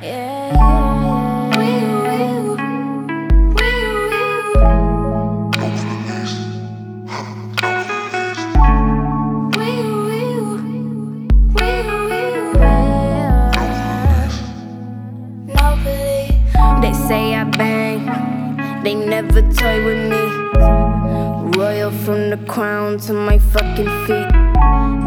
They say I bang, they never toy with me. Royal from the crown to my fucking feet.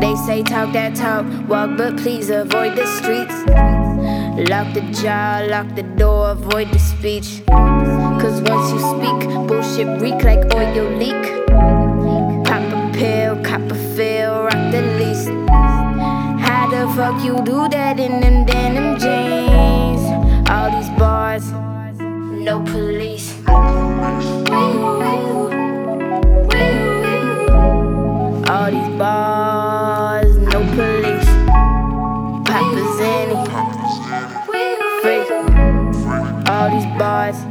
They say talk that talk, walk but please avoid the streets. Lock the jaw, lock the door, avoid the speech. Cause once you speak, bullshit reek like oil leak. Pop a pill, cop a feel, rock the least. How the fuck you do that in them denim jeans? All these bars, no police. All these bars, All these bars,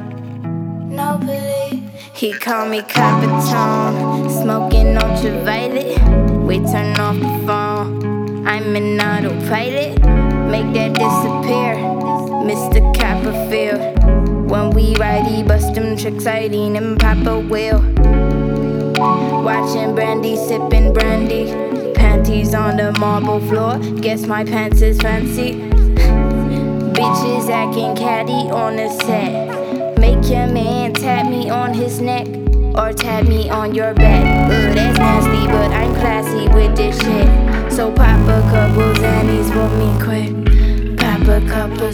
no police. He call me Capitan, smoking ultraviolet. We turn off the phone. I'm in autopilot. Make that disappear, Mr. Copperfield. When we ride, he bust them tricks, I lean and pop a wheel. Watching Brandy, sipping brandy. Panties on the marble floor. Guess my pants is fancy. Acting catty on the set. Make your man tap me on his neck or tap me on your back. Ugh, that's nasty, but I'm classy with this shit. So pop a couple zannies for me quick. Pop a couple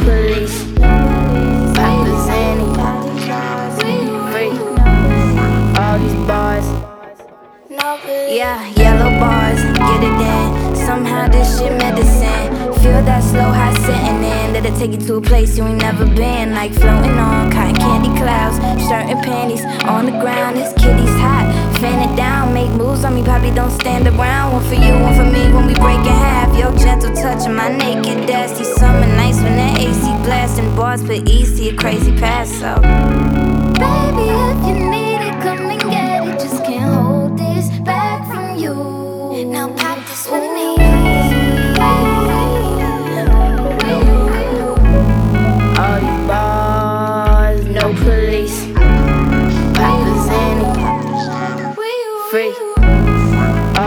no police. Papa Zanny, free. All these bars. Yeah, yellow bars, get it in. Somehow this shit medicine. Feel that slow high sitting in. That'll take you to a place you ain't never been. Like floating on cotton candy clouds. Shirt and panties on the ground. This kitty's hot. Fan it down, make moves on me. Probably don't stand around. One for you, one for me when we break in half. Your gentle touch on my naked ass. These summer nights when that AC blasting bars put easy a crazy pass. So, baby,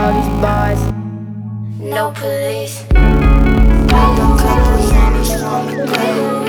all these bars. No police. Wait a couple years,